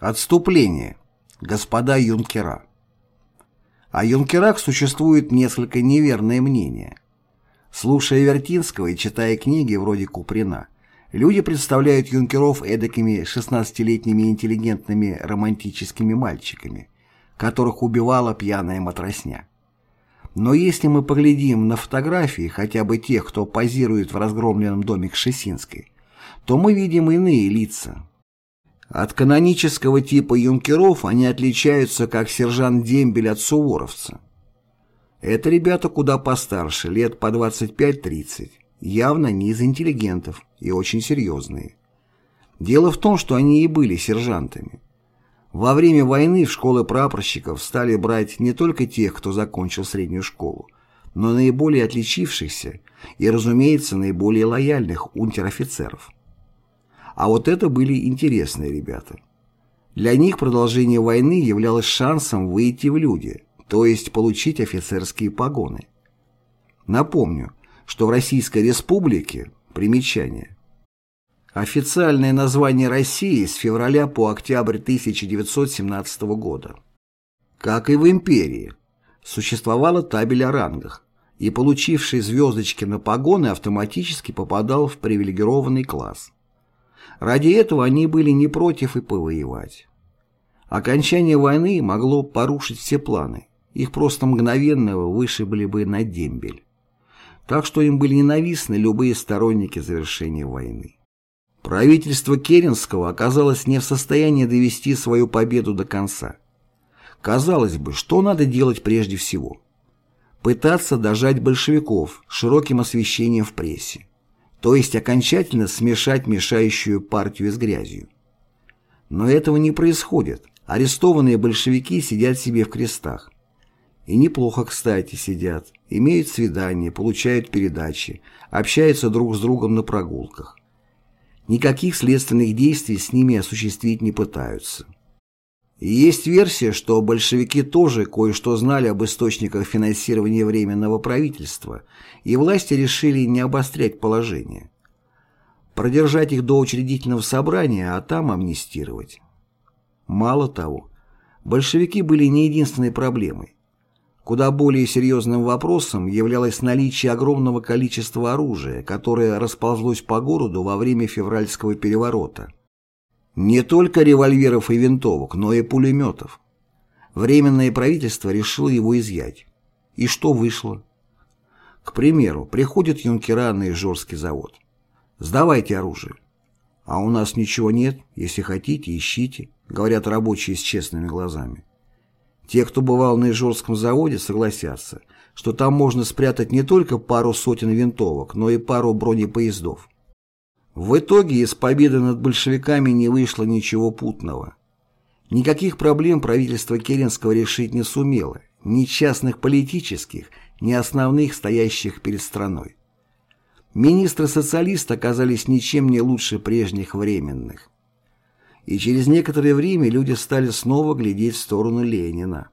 Отступление. Господа юнкера. О юнкерах существует несколько неверное мнение. Слушая Вертинского и читая книги вроде Куприна, люди представляют юнкеров эдакими 16-летними интеллигентными романтическими мальчиками, которых убивала пьяная матросня. Но если мы поглядим на фотографии хотя бы тех, кто позирует в разгромленном доме Кшесинской, то мы видим иные лица, от канонического типа юнкеров они отличаются как сержант Дембель от суворовца. Это ребята куда постарше, лет по 25-30, явно не из интеллигентов и очень серьезные. Дело в том, что они и были сержантами. Во время войны в школы прапорщиков стали брать не только тех, кто закончил среднюю школу, но наиболее отличившихся и, разумеется, наиболее лояльных унтер-офицеров. А вот это были интересные ребята. Для них продолжение войны являлось шансом выйти в люди, то есть получить офицерские погоны. Напомню, что в Российской Республике, примечание, официальное название России с февраля по октябрь 1917 года, как и в империи, существовала табель о рангах, и получивший звездочки на погоны автоматически попадал в привилегированный класс. Ради этого они были не против и повоевать. Окончание войны могло порушить все планы. Их просто мгновенно вышибли бы на дембель. Так что им были ненавистны любые сторонники завершения войны. Правительство Керенского оказалось не в состоянии довести свою победу до конца. Казалось бы, что надо делать прежде всего? Пытаться дожать большевиков широким освещением в прессе то есть окончательно смешать мешающую партию с грязью. Но этого не происходит. Арестованные большевики сидят себе в крестах. И неплохо, кстати, сидят, имеют свидания, получают передачи, общаются друг с другом на прогулках. Никаких следственных действий с ними осуществить не пытаются. Есть версия, что большевики тоже кое-что знали об источниках финансирования Временного правительства, и власти решили не обострять положение. Продержать их до учредительного собрания, а там амнистировать. Мало того, большевики были не единственной проблемой. Куда более серьезным вопросом являлось наличие огромного количества оружия, которое расползлось по городу во время февральского переворота. Не только револьверов и винтовок, но и пулеметов. Временное правительство решило его изъять. И что вышло? К примеру, приходят юнкера на Ижорский завод. «Сдавайте оружие». «А у нас ничего нет, если хотите, ищите», говорят рабочие с честными глазами. Те, кто бывал на Ижорском заводе, согласятся, что там можно спрятать не только пару сотен винтовок, но и пару бронепоездов. В итоге из победы над большевиками не вышло ничего путного. Никаких проблем правительство Керенского решить не сумело, ни частных политических, ни основных, стоящих перед страной. Министры-социалисты оказались ничем не лучше прежних временных. И через некоторое время люди стали снова глядеть в сторону Ленина.